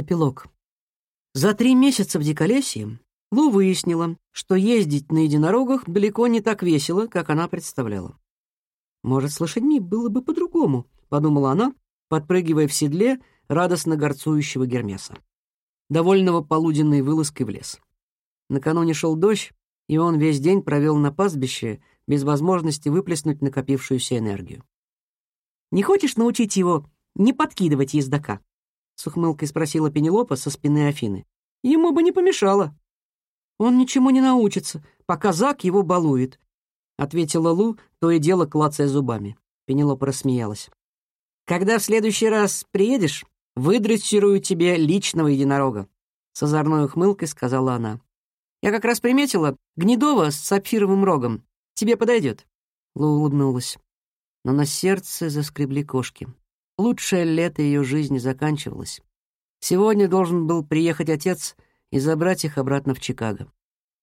Эпилог. За три месяца в Диколесье Лу выяснила, что ездить на единорогах далеко не так весело, как она представляла. «Может, с лошадьми было бы по-другому», — подумала она, подпрыгивая в седле радостно горцующего Гермеса, довольного полуденной вылазкой в лес. Накануне шел дождь, и он весь день провел на пастбище без возможности выплеснуть накопившуюся энергию. «Не хочешь научить его не подкидывать ездока?» — с ухмылкой спросила Пенелопа со спины Афины. «Ему бы не помешало». «Он ничему не научится, пока Зак его балует», — ответила Лу, то и дело клацая зубами. Пенелопа рассмеялась. «Когда в следующий раз приедешь, выдрессирую тебе личного единорога», — с озорной ухмылкой сказала она. «Я как раз приметила гнедого с сапфировым рогом. Тебе подойдет». Лу улыбнулась. Но на сердце заскребли кошки. Лучшее лето ее жизни заканчивалось. Сегодня должен был приехать отец и забрать их обратно в Чикаго.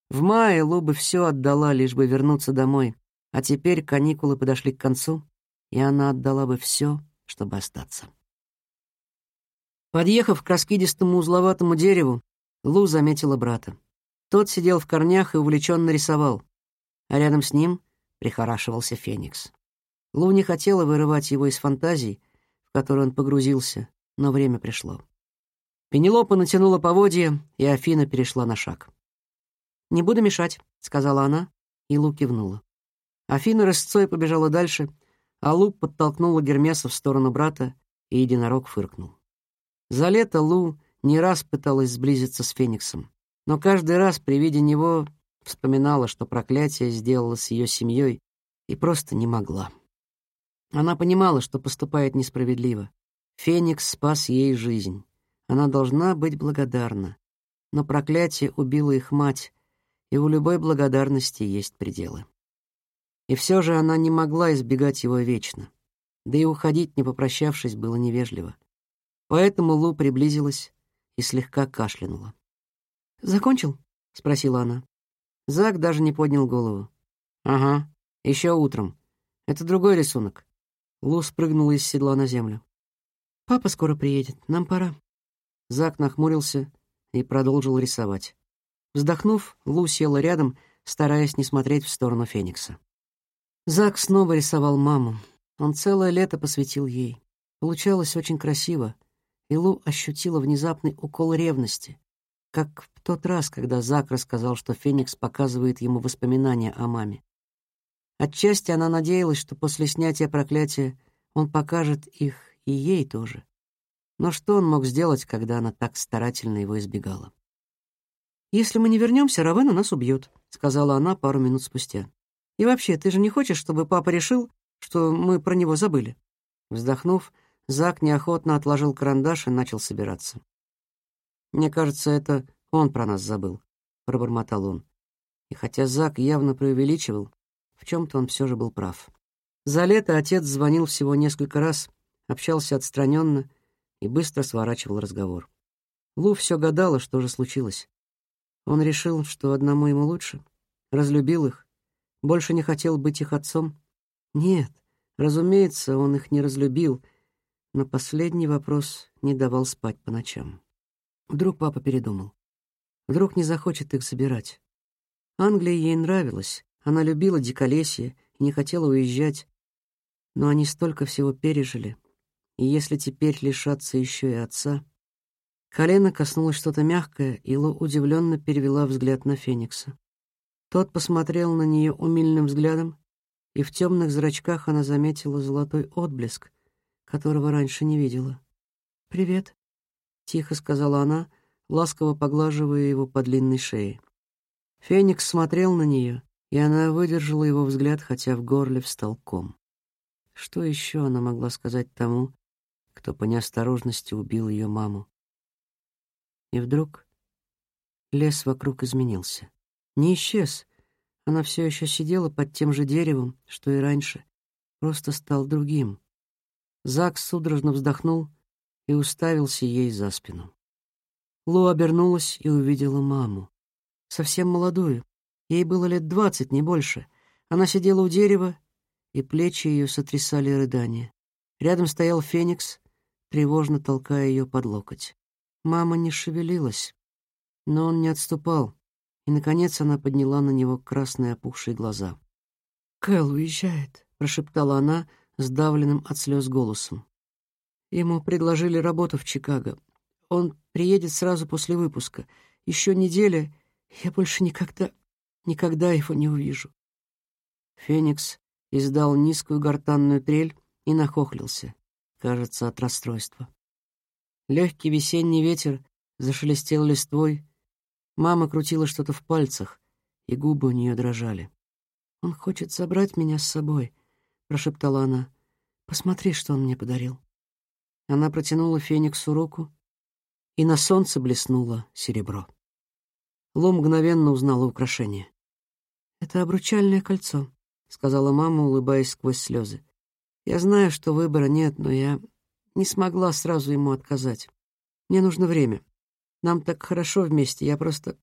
В мае Лу бы все отдала, лишь бы вернуться домой, а теперь каникулы подошли к концу, и она отдала бы все, чтобы остаться. Подъехав к раскидистому узловатому дереву, Лу заметила брата. Тот сидел в корнях и увлеченно рисовал, а рядом с ним прихорашивался Феникс. Лу не хотела вырывать его из фантазий, который он погрузился, но время пришло. Пенелопа натянула поводья, и Афина перешла на шаг. «Не буду мешать», — сказала она, и Лу кивнула. Афина рысцой побежала дальше, а Лу подтолкнула Гермеса в сторону брата, и единорог фыркнул. За лето Лу не раз пыталась сблизиться с Фениксом, но каждый раз при виде него вспоминала, что проклятие сделало с ее семьей, и просто не могла. Она понимала, что поступает несправедливо. Феникс спас ей жизнь. Она должна быть благодарна. Но проклятие убило их мать, и у любой благодарности есть пределы. И все же она не могла избегать его вечно. Да и уходить, не попрощавшись, было невежливо. Поэтому Лу приблизилась и слегка кашлянула. «Закончил?» — спросила она. Зак даже не поднял голову. «Ага, еще утром. Это другой рисунок. Лу спрыгнула из седла на землю. «Папа скоро приедет, нам пора». Зак нахмурился и продолжил рисовать. Вздохнув, Лу села рядом, стараясь не смотреть в сторону Феникса. Зак снова рисовал маму. Он целое лето посвятил ей. Получалось очень красиво, и Лу ощутила внезапный укол ревности, как в тот раз, когда Зак рассказал, что Феникс показывает ему воспоминания о маме. Отчасти она надеялась, что после снятия проклятия он покажет их и ей тоже. Но что он мог сделать, когда она так старательно его избегала? «Если мы не вернемся, Равена нас убьет», — сказала она пару минут спустя. «И вообще, ты же не хочешь, чтобы папа решил, что мы про него забыли?» Вздохнув, Зак неохотно отложил карандаш и начал собираться. «Мне кажется, это он про нас забыл», — пробормотал он. И хотя Зак явно преувеличивал, в чем-то он все же был прав. За лето отец звонил всего несколько раз, общался отстраненно и быстро сворачивал разговор. Лу все гадала, что же случилось. Он решил, что одному ему лучше, разлюбил их, больше не хотел быть их отцом. Нет, разумеется, он их не разлюбил, но последний вопрос не давал спать по ночам. Вдруг папа передумал. Вдруг не захочет их собирать. Англия ей нравилась, она любила диколесье и не хотела уезжать, но они столько всего пережили, и если теперь лишаться еще и отца... Колено коснулось что-то мягкое, и Лу удивленно перевела взгляд на Феникса. Тот посмотрел на нее умильным взглядом, и в темных зрачках она заметила золотой отблеск, которого раньше не видела. «Привет», — тихо сказала она, ласково поглаживая его по длинной шее. Феникс смотрел на нее, и она выдержала его взгляд, хотя в горле встал ком. Что еще она могла сказать тому, кто по неосторожности убил ее маму? И вдруг лес вокруг изменился. Не исчез. Она все еще сидела под тем же деревом, что и раньше, просто стал другим. Зак судорожно вздохнул и уставился ей за спину. Лу обернулась и увидела маму, совсем молодую, Ей было лет двадцать, не больше. Она сидела у дерева, и плечи ее сотрясали рыдания. Рядом стоял Феникс, тревожно толкая ее под локоть. Мама не шевелилась, но он не отступал, и, наконец, она подняла на него красные опухшие глаза. «Кэл уезжает», — прошептала она сдавленным от слез голосом. Ему предложили работу в Чикаго. Он приедет сразу после выпуска. Еще неделя, я больше никогда, никогда его не увижу. Феникс издал низкую гортанную трель и нахохлился, кажется, от расстройства. Легкий весенний ветер зашелестел листвой. Мама крутила что-то в пальцах, и губы у нее дрожали. «Он хочет забрать меня с собой», — прошептала она. «Посмотри, что он мне подарил». Она протянула Фениксу руку, и на солнце блеснуло серебро. Ло мгновенно узнала украшение. «Это обручальное кольцо», — сказала мама, улыбаясь сквозь слезы. «Я знаю, что выбора нет, но я не смогла сразу ему отказать. Мне нужно время. Нам так хорошо вместе, я просто...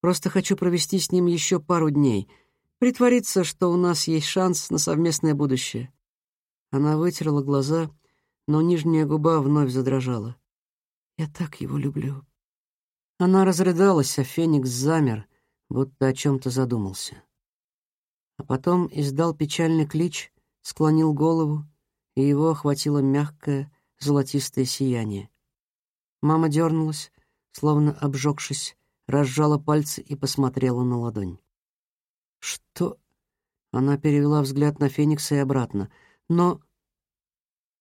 Просто хочу провести с ним еще пару дней, притвориться, что у нас есть шанс на совместное будущее». Она вытерла глаза, но нижняя губа вновь задрожала. «Я так его люблю». Она разрыдалась, а Феникс замер, будто о чем-то задумался а потом издал печальный клич, склонил голову, и его охватило мягкое золотистое сияние. Мама дернулась, словно обжегшись, разжала пальцы и посмотрела на ладонь. «Что?» Она перевела взгляд на Феникса и обратно. «Но...»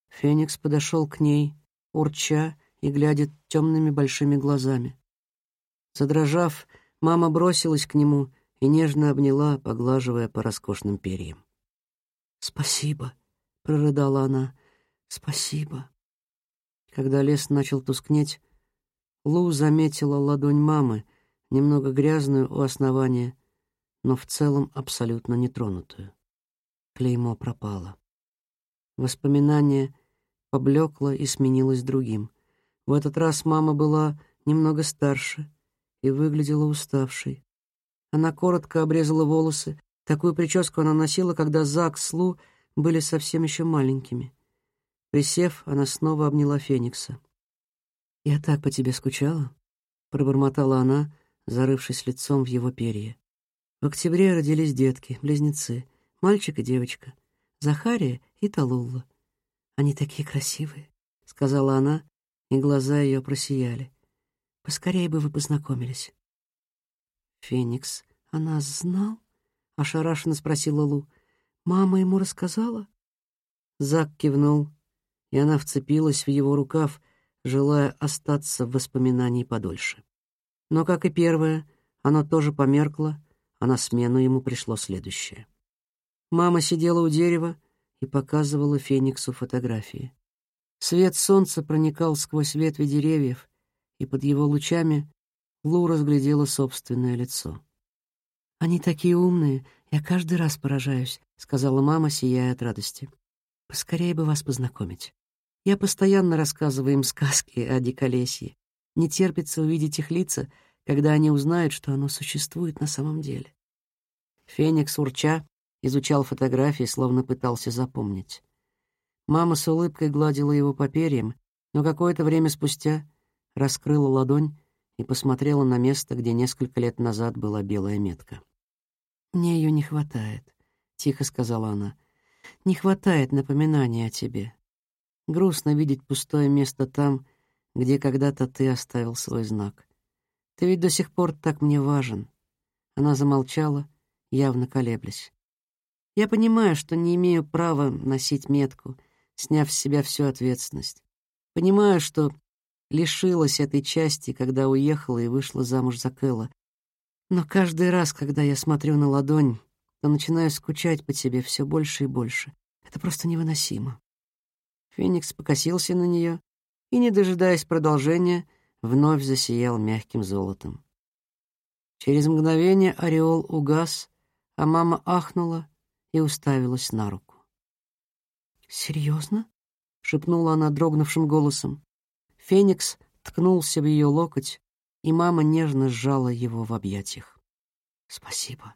Феникс подошел к ней, урча и глядя темными большими глазами. Задрожав, мама бросилась к нему и нежно обняла, поглаживая по роскошным перьям. «Спасибо», — прорыдала она, — «спасибо». Когда лес начал тускнеть, Лу заметила ладонь мамы, немного грязную у основания, но в целом абсолютно нетронутую. Клеймо пропало. Воспоминание поблекло и сменилось другим. В этот раз мама была немного старше и выглядела уставшей. Она коротко обрезала волосы. Такую прическу она носила, когда Зак с Лу были совсем еще маленькими. Присев, она снова обняла Феникса. «Я так по тебе скучала», — пробормотала она, зарывшись лицом в его перья. В октябре родились детки, близнецы, мальчик и девочка, Захария и Талулла. «Они такие красивые», — сказала она, и глаза ее просияли. «Поскорее бы вы познакомились». «Феникс о нас знал?» — ошарашенно спросила Лу. «Мама ему рассказала?» Зак кивнул, и она вцепилась в его рукав, желая остаться в воспоминании подольше. Но, как и первое, оно тоже померкло, а на смену ему пришло следующее. Мама сидела у дерева и показывала Фениксу фотографии. Свет солнца проникал сквозь ветви деревьев, и под его лучами Лу разглядела собственное лицо. «Они такие умные, я каждый раз поражаюсь», — сказала мама, сияя от радости. «Поскорее бы вас познакомить. Я постоянно рассказываю им сказки о диколесье. Не терпится увидеть их лица, когда они узнают, что оно существует на самом деле». Феникс, урча, изучал фотографии, словно пытался запомнить. Мама с улыбкой гладила его по перьям, но какое-то время спустя раскрыла ладонь и посмотрела на место, где несколько лет назад была белая метка. «Мне ее не хватает», — тихо сказала она. «Не хватает напоминания о тебе. Грустно видеть пустое место там, где когда-то ты оставил свой знак. Ты ведь до сих пор так мне важен». Она замолчала, явно колеблясь. «Я понимаю, что не имею права носить метку, сняв с себя всю ответственность. Понимаю, что лишилась этой части, когда уехала и вышла замуж за Кэлла. Но каждый раз, когда я смотрю на ладонь, то начинаю скучать по тебе все больше и больше. Это просто невыносимо. Феникс покосился на нее и, не дожидаясь продолжения, вновь засиял мягким золотом. Через мгновение ореол угас, а мама ахнула и уставилась на руку. «Серьезно?» — шепнула она дрогнувшим голосом. Феникс ткнулся в ее локоть, и мама нежно сжала его в объятиях. «Спасибо.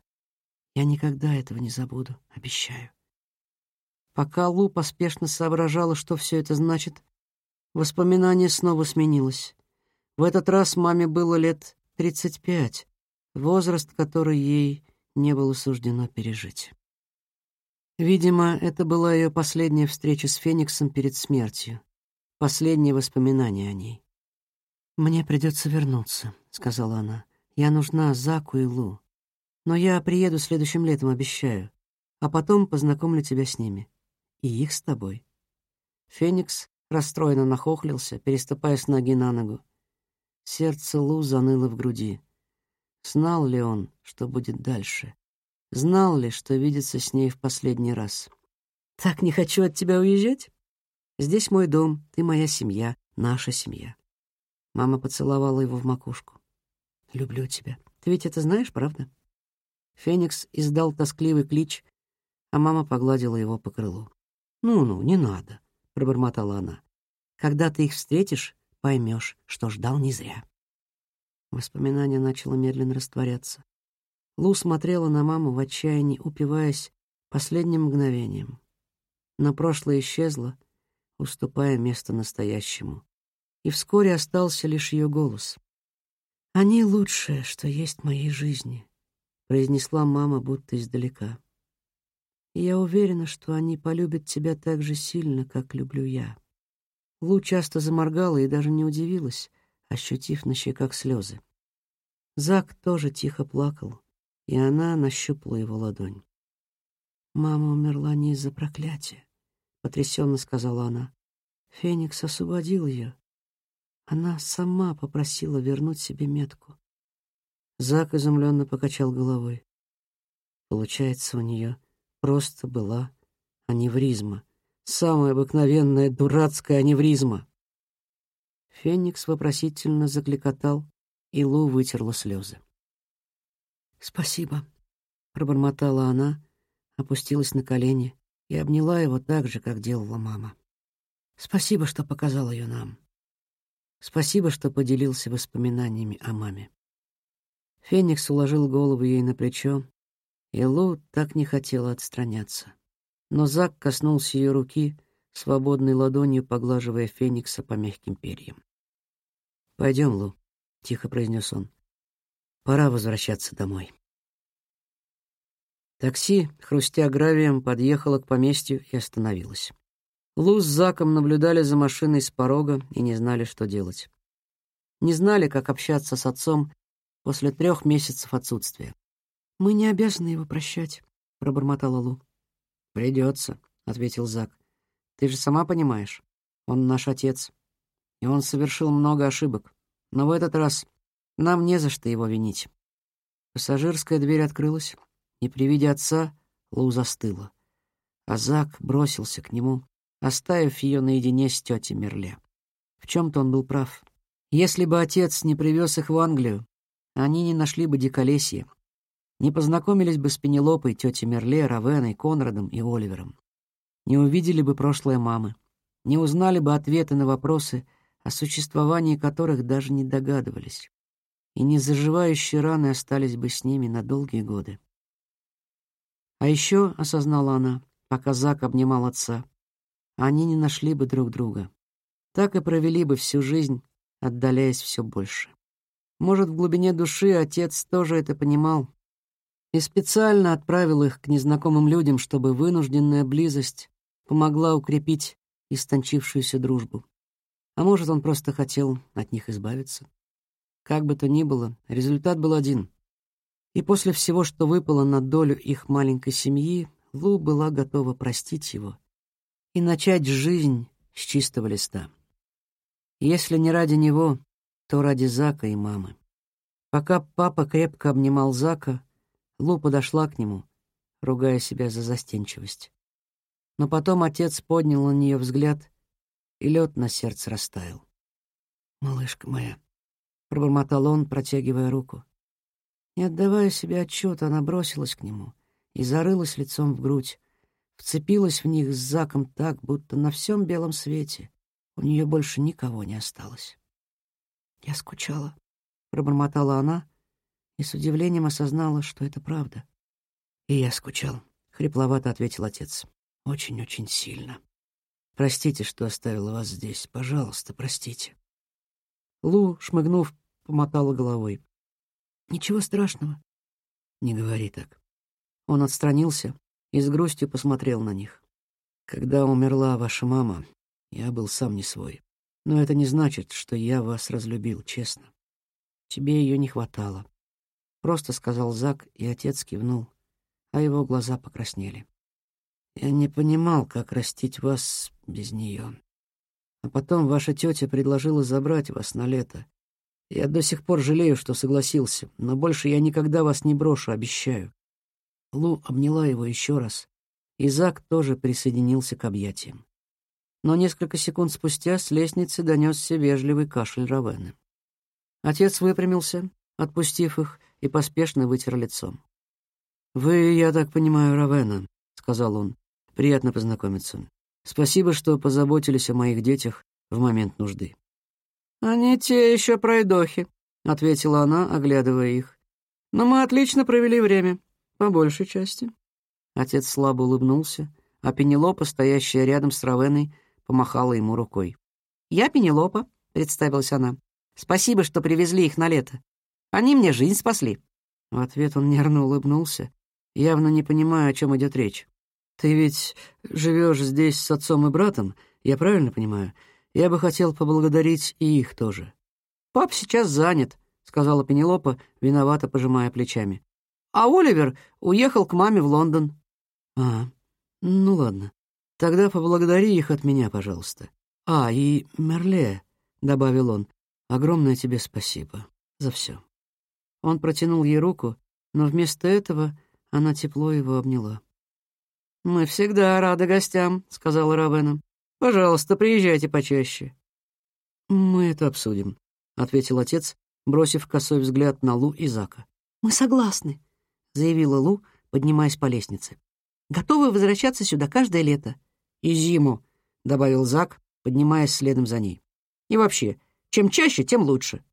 Я никогда этого не забуду, обещаю». Пока Лу поспешно соображала, что все это значит, воспоминание снова сменилось. В этот раз маме было лет 35, возраст, который ей не было суждено пережить. Видимо, это была ее последняя встреча с Фениксом перед смертью, последнее воспоминание о ней. «Мне придется вернуться», — сказала она. «Я нужна Заку и Лу. Но я приеду следующим летом, обещаю. А потом познакомлю тебя с ними. И их с тобой». Феникс расстроенно нахохлился, переступая с ноги на ногу. Сердце Лу заныло в груди. Знал ли он, что будет дальше? Знал ли, что видится с ней в последний раз? «Так не хочу от тебя уезжать? Здесь мой дом, ты моя семья, наша семья». Мама поцеловала его в макушку. «Люблю тебя. Ты ведь это знаешь, правда?» Феникс издал тоскливый клич, а мама погладила его по крылу. «Ну-ну, не надо», — пробормотала она. «Когда ты их встретишь, поймешь, что ждал не зря». Воспоминание начало медленно растворяться. Лу смотрела на маму в отчаянии, упиваясь последним мгновением. Но прошлое исчезло, уступая место настоящему. И вскоре остался лишь ее голос. «Они лучшее, что есть в моей жизни», — произнесла мама будто издалека. «И я уверена, что они полюбят тебя так же сильно, как люблю я». Лу часто заморгала и даже не удивилась, ощутив на щеках слезы. Зак тоже тихо плакал, и она нащупала его ладонь. «Мама умерла не из-за проклятия», — потрясенно сказала она. Феникс освободил ее. Она сама попросила вернуть себе метку. Зак изумленно покачал головой. Получается, у нее просто была аневризма. Самая обыкновенная дурацкая аневризма. Феникс вопросительно закликотал, и Лу вытерла слезы. «Спасибо», — пробормотала она, опустилась на колени и обняла его так же, как делала мама. «Спасибо, что показал ее нам. Спасибо, что поделился воспоминаниями о маме». Феникс уложил голову ей на плечо, и Лу так не хотела отстраняться. Но Зак коснулся ее руки, свободной ладонью поглаживая Феникса по мягким перьям. «Пойдем, Лу», тихо произнес он. Пора возвращаться домой. Такси, хрустя гравием, подъехало к поместью и остановилось. Лу с Заком наблюдали за машиной с порога и не знали, что делать. Не знали, как общаться с отцом после трех месяцев отсутствия. «Мы не обязаны его прощать», — пробормотала Лу. «Придется», — ответил Зак. «Ты же сама понимаешь, он наш отец, и он совершил много ошибок. Но в этот раз нам не за что его винить. Пассажирская дверь открылась, и при виде отца Лу застыла. А Зак бросился к нему, оставив ее наедине с тетей Мерле. В чем-то он был прав. Если бы отец не привез их в Англию, они не нашли бы диколесье, не познакомились бы с Пенелопой, тетей Мерле, Равеной, Конрадом и Оливером, не увидели бы прошлое мамы, не узнали бы ответы на вопросы, о существовании которых даже не догадывались, и незаживающие раны остались бы с ними на долгие годы. А еще, осознала она, пока Зак обнимал отца, они не нашли бы друг друга. Так и провели бы всю жизнь, отдаляясь все больше. Может, в глубине души отец тоже это понимал и специально отправил их к незнакомым людям, чтобы вынужденная близость помогла укрепить истончившуюся дружбу. А может, он просто хотел от них избавиться. Как бы то ни было, результат был один. И после всего, что выпало на долю их маленькой семьи, Лу была готова простить его и начать жизнь с чистого листа. Если не ради него, то ради Зака и мамы. Пока папа крепко обнимал Зака, Лу подошла к нему, ругая себя за застенчивость. Но потом отец поднял на нее взгляд и лед на сердце растаял. «Малышка моя», — пробормотал он, протягивая руку. Не отдавая себе отчет, она бросилась к нему и зарылась лицом в грудь, вцепилась в них с Заком так, будто на всем белом свете у нее больше никого не осталось. «Я скучала», — пробормотала она и с удивлением осознала, что это правда. «И я скучал», — хрипловато ответил отец. «Очень-очень сильно». Простите, что оставила вас здесь. Пожалуйста, простите. Лу, шмыгнув, помотала головой. «Ничего страшного». «Не говори так». Он отстранился и с грустью посмотрел на них. «Когда умерла ваша мама, я был сам не свой. Но это не значит, что я вас разлюбил, честно. Тебе ее не хватало. Просто сказал Зак, и отец кивнул, а его глаза покраснели. Я не понимал, как растить вас без нее. А потом ваша тетя предложила забрать вас на лето. Я до сих пор жалею, что согласился, но больше я никогда вас не брошу, обещаю. Лу обняла его еще раз, и Зак тоже присоединился к объятиям но несколько секунд спустя с лестницы донесся вежливый кашель Равены. Отец выпрямился, отпустив их, и поспешно вытер лицо. «Вы, я так понимаю, Равена», — сказал он. «Приятно познакомиться. Спасибо, что позаботились о моих детях в момент нужды». «Они те еще пройдохи», — ответила она, оглядывая их. «Но мы отлично провели время, по большей части». Отец слабо улыбнулся, а Пенелопа, стоящая рядом с Равеной, помахала ему рукой. «Я Пенелопа», — представилась она. «Спасибо, что привезли их на лето. Они мне жизнь спасли». В ответ он нервно улыбнулся, явно не понимая, о чем идет речь. «Ты ведь живешь здесь с отцом и братом, я правильно понимаю? Я бы хотел поблагодарить и их тоже». «Пап сейчас занят», — сказала Пенелопа, виновато пожимая плечами. «А Оливер уехал к маме в Лондон». «А, ну ладно. Тогда поблагодари их от меня, пожалуйста. А, и Мерле, — добавил он, — огромное тебе спасибо за все. Он протянул ей руку, но вместо этого она тепло его обняла. «Мы всегда рады гостям», — сказала Равена. «Пожалуйста, приезжайте почаще». «Мы это обсудим», — ответил отец, бросив косой взгляд на Лу и Зака. «Мы согласны», — заявила Лу, поднимаясь по лестнице. «Готовы возвращаться сюда каждое лето и зиму», — добавил Зак, поднимаясь следом за ней. «И вообще, чем чаще, тем лучше».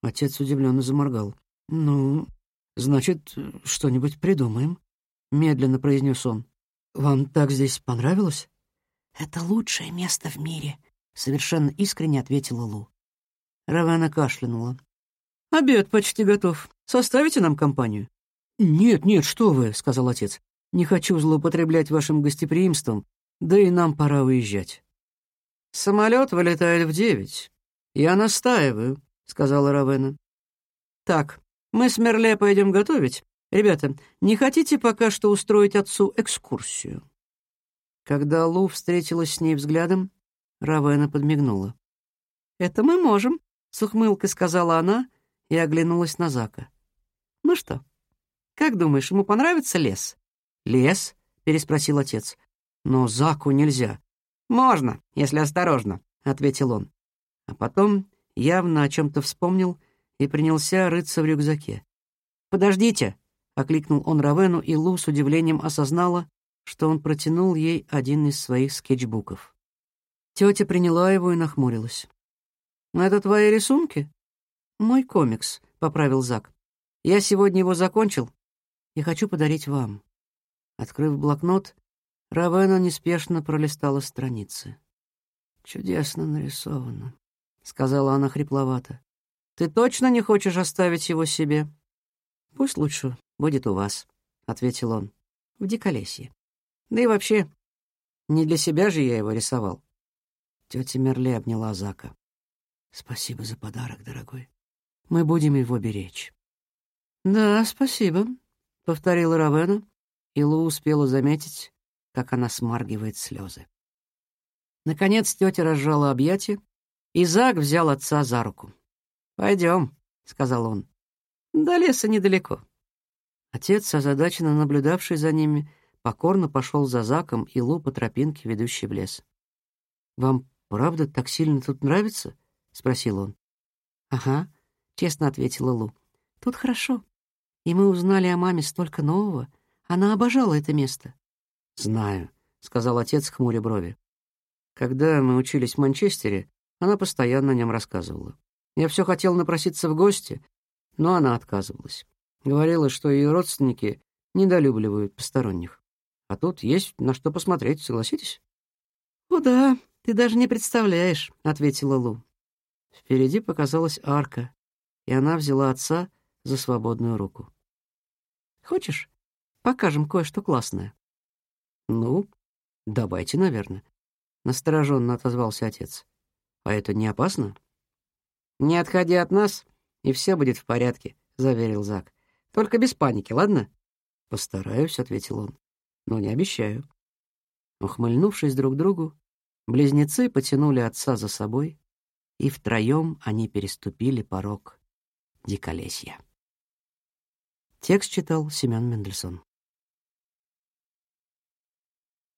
Отец удивленно заморгал. «Ну, значит, что-нибудь придумаем», — медленно произнес он. «Вам так здесь понравилось?» «Это лучшее место в мире», — совершенно искренне ответила Лу. Равена кашлянула. «Обед почти готов. Составите нам компанию?» «Нет, нет, что вы», — сказал отец. «Не хочу злоупотреблять вашим гостеприимством, да и нам пора уезжать. Самолет вылетает в девять. Я настаиваю, сказала Равена. Так, мы с Мерле пойдем готовить. Ребята, не хотите пока что устроить отцу экскурсию? Когда Лу встретилась с ней взглядом, Равена подмигнула. «Это мы можем», — с ухмылкой сказала она и оглянулась на Зака. «Ну что, как думаешь, ему понравится лес?» «Лес?» — переспросил отец. Но Заку нельзя. «Можно, если осторожно», — ответил он. А потом явно о чем-то вспомнил и принялся рыться в рюкзаке. «Подождите!» — окликнул он Равену, и Лу с удивлением осознала, что он протянул ей один из своих скетчбуков. Тетя приняла его и нахмурилась. «Это твои рисунки?» «Мой комикс», — поправил Зак. «Я сегодня его закончил и хочу подарить вам». Открыв блокнот, Равена неспешно пролистала страницы. «Чудесно нарисовано», — сказала она хрипловато. «Ты точно не хочешь оставить его себе?» «Пусть лучше будет у вас», — ответил он, — «в диколесье. Да и вообще, не для себя же я его рисовал». Тетя Мерле обняла Зака. «Спасибо за подарок, дорогой. Мы будем его беречь». «Да, спасибо», — повторила Равена, и Лу успела заметить, как она смаргивает слезы. Наконец тетя разжала объятия, и Зак взял отца за руку. «Пойдем», — сказал он. «До леса недалеко». Отец, озадаченно наблюдавший за ними, покорно пошел за Заком и Лу по тропинке, ведущей в лес. «Вам правда так сильно тут нравится?» — спросил он. «Ага», — честно ответила Лу. «Тут хорошо. И мы узнали о маме столько нового. Она обожала это место. «Знаю», — сказал отец, хмуря брови. «Когда мы учились в Манчестере, она постоянно о нем рассказывала. Я все хотел напроситься в гости, но она отказывалась. Говорила, что ее родственники недолюбливают посторонних. А тут есть на что посмотреть, согласитесь?» «О да, ты даже не представляешь», — ответила Лу. Впереди показалась арка, и она взяла отца за свободную руку. «Хочешь, покажем кое-что классное?» «Ну, давайте, наверное», — настороженно отозвался отец. «А это не опасно?» «Не отходи от нас, и все будет в порядке», — заверил Зак. «Только без паники, ладно?» «Постараюсь», — ответил он, — «но не обещаю». Ухмыльнувшись друг другу, близнецы потянули отца за собой, и втроем они переступили порог диколесья. Текст читал Семен Мендельсон.